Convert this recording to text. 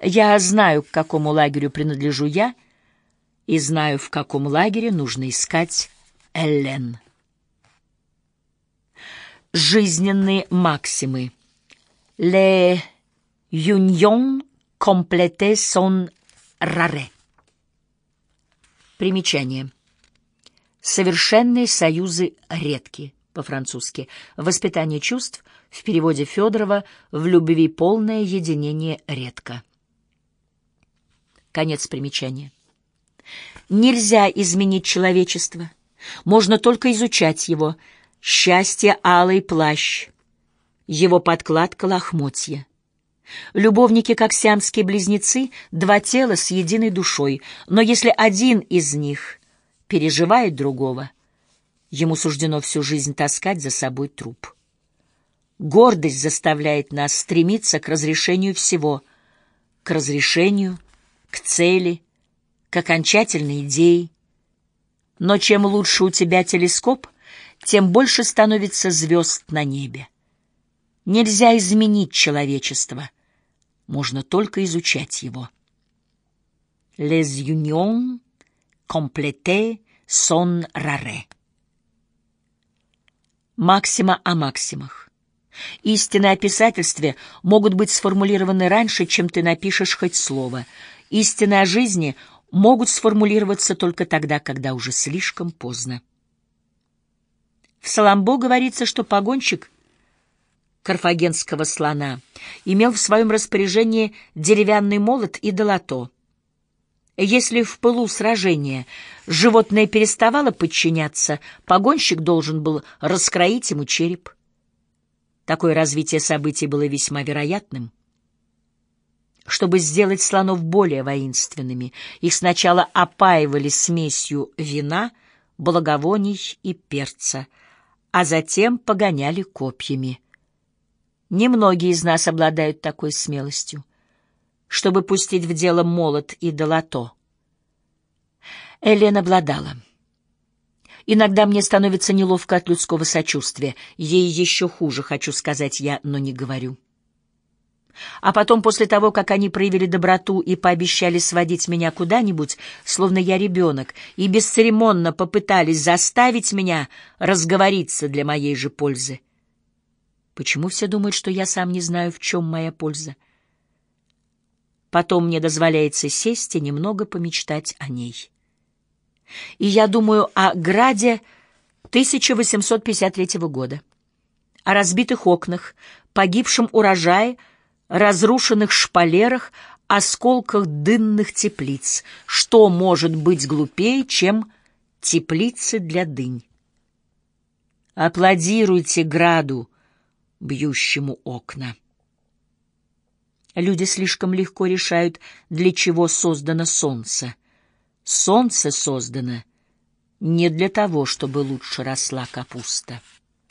Я знаю, к какому лагерю принадлежу я, и знаю, в каком лагере нужно искать Эллен. Жизненные максимы. Les unions complétées sont rares. Примечание. Совершенные союзы редки, по-французски. Воспитание чувств, в переводе Федорова, в любви полное единение редко. Конец примечания. Нельзя изменить человечество. Можно только изучать его. Счастье — алый плащ. Его подкладка — лохмотья. Любовники, как сиамские близнецы, два тела с единой душой, но если один из них переживает другого, ему суждено всю жизнь таскать за собой труп. Гордость заставляет нас стремиться к разрешению всего, к разрешению, к цели, к окончательной идее. Но чем лучше у тебя телескоп, тем больше становится звезд на небе. Нельзя изменить человечество, можно только изучать его. Les unions complétées sont rares. Максима о максимах. Истины о писательстве могут быть сформулированы раньше, чем ты напишешь хоть слово. Истины о жизни могут сформулироваться только тогда, когда уже слишком поздно. В Саламбо говорится, что погонщик карфагенского слона имел в своем распоряжении деревянный молот и долото. Если в пылу сражения животное переставало подчиняться, погонщик должен был раскроить ему череп. Такое развитие событий было весьма вероятным. Чтобы сделать слонов более воинственными, их сначала опаивали смесью вина, благовоний и перца, а затем погоняли копьями. Немногие из нас обладают такой смелостью чтобы пустить в дело молот и долото. Элен обладала. Иногда мне становится неловко от людского сочувствия. Ей еще хуже, хочу сказать я, но не говорю. А потом, после того, как они проявили доброту и пообещали сводить меня куда-нибудь, словно я ребенок, и бесцеремонно попытались заставить меня разговориться для моей же пользы. Почему все думают, что я сам не знаю, в чем моя польза? Потом мне дозволяется сесть и немного помечтать о ней. И я думаю о граде 1853 года, о разбитых окнах, погибшем урожае, разрушенных шпалерах, осколках дынных теплиц. Что может быть глупее, чем теплицы для дынь? Аплодируйте граду, бьющему окна. Люди слишком легко решают, для чего создано солнце. Солнце создано не для того, чтобы лучше росла капуста.